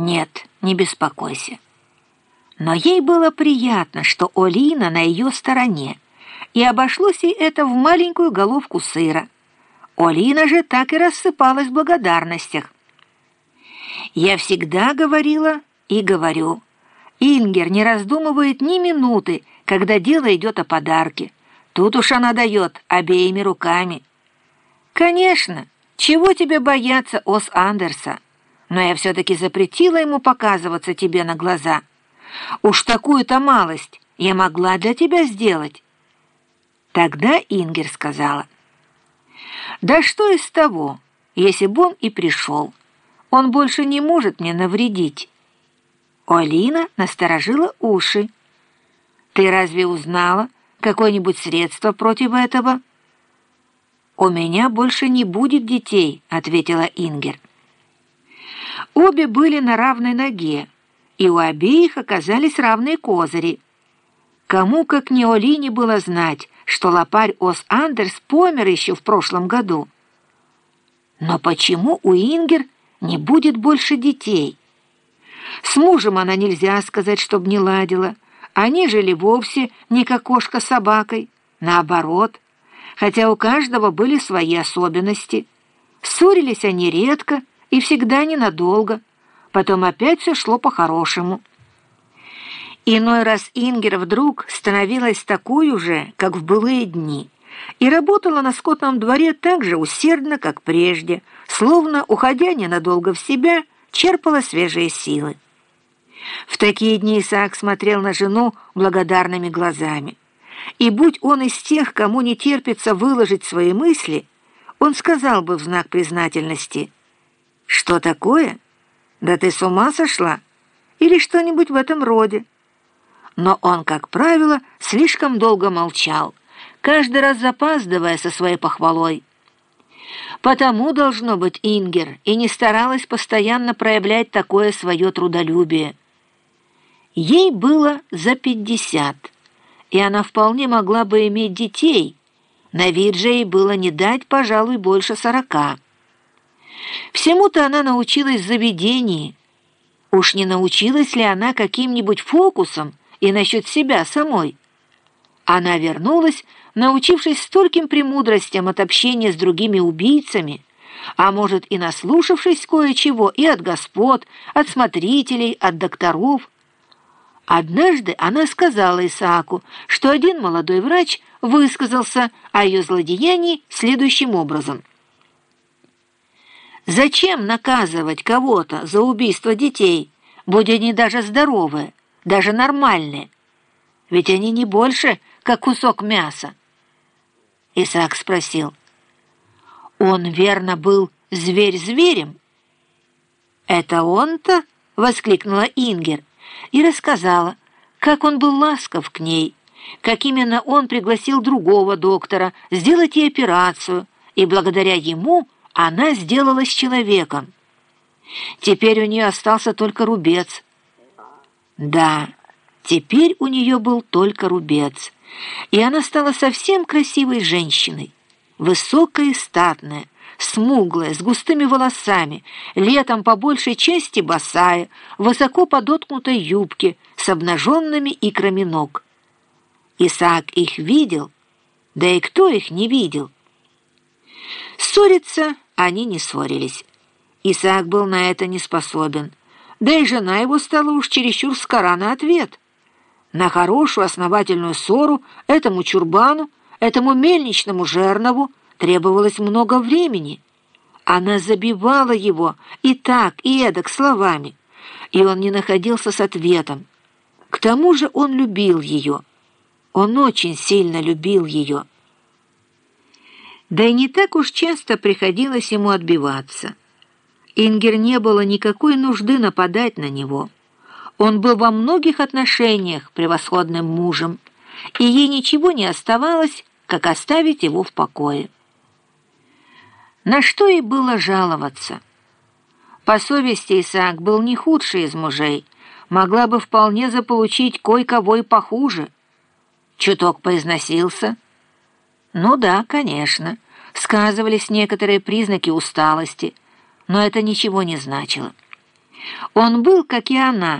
Нет, не беспокойся. Но ей было приятно, что Олина на ее стороне, и обошлось ей это в маленькую головку сыра. Олина же так и рассыпалась в благодарностях. Я всегда говорила и говорю. Ингер не раздумывает ни минуты, когда дело идет о подарке. Тут уж она дает обеими руками. Конечно, чего тебе бояться, Ос Андерса? Но я все-таки запретила ему показываться тебе на глаза. Уж такую-то малость я могла для тебя сделать. Тогда Ингер сказала, «Да что из того, если бы он и пришел? Он больше не может мне навредить». Алина насторожила уши. «Ты разве узнала какое-нибудь средство против этого?» «У меня больше не будет детей», — ответила Ингер. Обе были на равной ноге, и у обеих оказались равные козыри. Кому, как не Олине, было знать, что лопарь Ос Андерс помер еще в прошлом году. Но почему у Ингер не будет больше детей? С мужем она нельзя сказать, чтоб не ладила. Они жили вовсе не как кошка с собакой, наоборот, хотя у каждого были свои особенности. Ссорились они редко и всегда ненадолго, потом опять все шло по-хорошему. Иной раз Ингер вдруг становилась такой уже, как в былые дни, и работала на скотном дворе так же усердно, как прежде, словно, уходя ненадолго в себя, черпала свежие силы. В такие дни Исаак смотрел на жену благодарными глазами. И будь он из тех, кому не терпится выложить свои мысли, он сказал бы в знак признательности, «Что такое? Да ты с ума сошла?» Или что-нибудь в этом роде но он, как правило, слишком долго молчал, каждый раз запаздывая со своей похвалой. Потому, должно быть, Ингер и не старалась постоянно проявлять такое свое трудолюбие. Ей было за пятьдесят, и она вполне могла бы иметь детей. На вид же ей было не дать, пожалуй, больше сорока. Всему-то она научилась заведении. Уж не научилась ли она каким-нибудь фокусом, и насчет себя самой. Она вернулась, научившись стольким премудростям от общения с другими убийцами, а может и наслушавшись кое-чего и от господ, от смотрителей, от докторов. Однажды она сказала Исааку, что один молодой врач высказался о ее злодеянии следующим образом. «Зачем наказывать кого-то за убийство детей, будь они даже здоровые?» даже нормальные. Ведь они не больше, как кусок мяса. Исаак спросил. Он, верно, был зверь зверем? Это он-то? Воскликнула Ингер и рассказала, как он был ласков к ней, как именно он пригласил другого доктора сделать ей операцию, и благодаря ему она сделалась человеком. Теперь у нее остался только рубец — да, теперь у нее был только рубец, и она стала совсем красивой женщиной, высокая и статная, смуглая, с густыми волосами, летом по большей части босая, высоко подоткнутой юбке с обнаженными икрами ног. Исаак их видел, да и кто их не видел? Ссориться они не ссорились. Исаак был на это не способен да и жена его стала уж чересчур скора на ответ. На хорошую основательную ссору этому чурбану, этому мельничному жернову требовалось много времени. Она забивала его и так, и эдак словами, и он не находился с ответом. К тому же он любил ее. Он очень сильно любил ее. Да и не так уж часто приходилось ему отбиваться. Ингер не было никакой нужды нападать на него. Он был во многих отношениях превосходным мужем, и ей ничего не оставалось, как оставить его в покое. На что ей было жаловаться? По совести Исаак был не худший из мужей, могла бы вполне заполучить кое-кого и похуже. Чуток поизносился? Ну да, конечно, сказывались некоторые признаки усталости – но это ничего не значило. Он был, как и она,